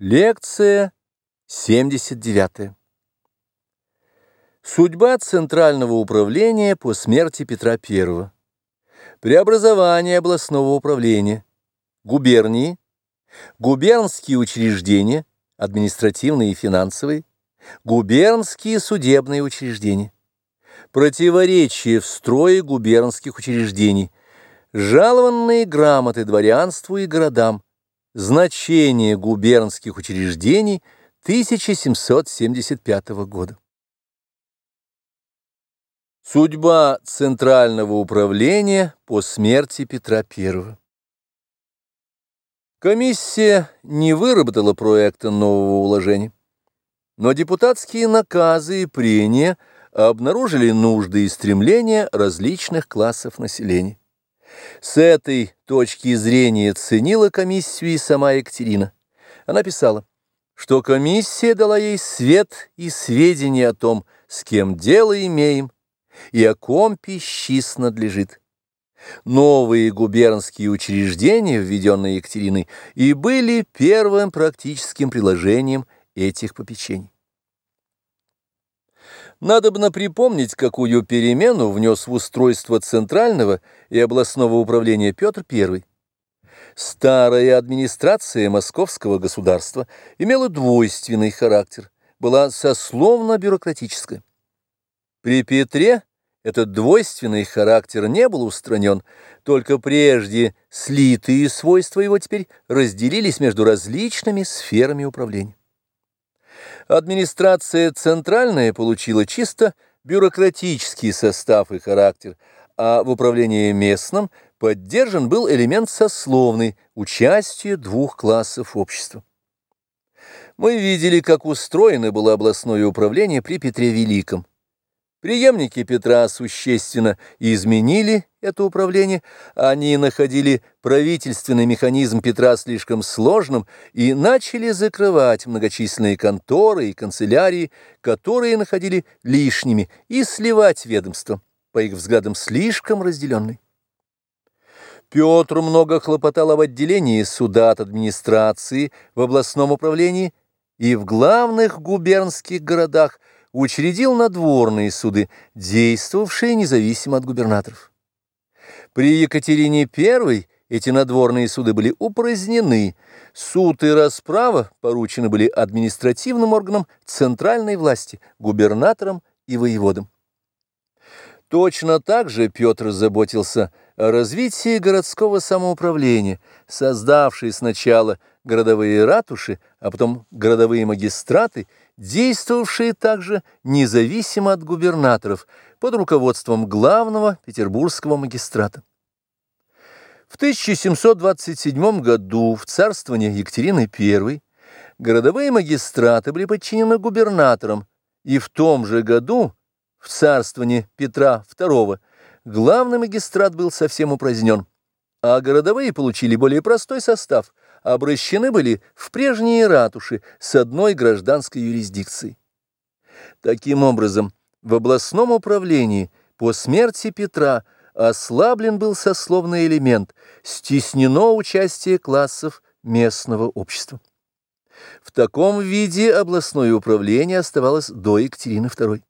Лекция 79. Судьба Центрального управления по смерти Петра I. Преобразование областного управления, губернии, губернские учреждения, административные и финансовые, губернские судебные учреждения, противоречие в строе губернских учреждений, жалованные грамоты дворянству и городам, Значение губернских учреждений 1775 года. Судьба Центрального управления по смерти Петра I. Комиссия не выработала проекта нового уложения, но депутатские наказы и прения обнаружили нужды и стремления различных классов населения. С этой точки зрения ценила комиссию и сама Екатерина. Она писала, что комиссия дала ей свет и сведения о том, с кем дело имеем, и о ком пищис надлежит. Новые губернские учреждения, введенные Екатериной, и были первым практическим приложением этих попечений. Надобно припомнить, какую перемену внес в устройство центрального и областного управления Петр I. Старая администрация московского государства имела двойственный характер, была сословно-бюрократическая. При Петре этот двойственный характер не был устранен, только прежде слитые свойства его теперь разделились между различными сферами управления. Администрация центральная получила чисто бюрократический состав и характер, а в управлении местным поддержан был элемент сословный, участие двух классов общества. Мы видели, как устроено было областное управление при Петре Великом. Приемники Петра существенно изменили это управление, они находили правительственный механизм Петра слишком сложным и начали закрывать многочисленные конторы и канцелярии, которые находили лишними, и сливать ведомство, по их взглядам слишком разделенный. Петр много хлопотал об отделении суда от администрации в областном управлении и в главных губернских городах, учредил надворные суды, действовавшие независимо от губернаторов. При Екатерине I эти надворные суды были упразднены, суд и расправа поручены были административным органам центральной власти, губернаторам и воеводам. Точно так же Петр заботился о развитии городского самоуправления, создавший сначала городовые ратуши, а потом городовые магистраты, действовавшие также независимо от губернаторов под руководством главного петербургского магистрата. В 1727 году в царствование Екатерины I городовые магистраты были подчинены губернаторам, и в том же году в царствование Петра II главный магистрат был совсем упразднен, а городовые получили более простой состав – обращены были в прежние ратуши с одной гражданской юрисдикцией. Таким образом, в областном управлении по смерти Петра ослаблен был сословный элемент, стеснено участие классов местного общества. В таком виде областное управление оставалось до Екатерины II.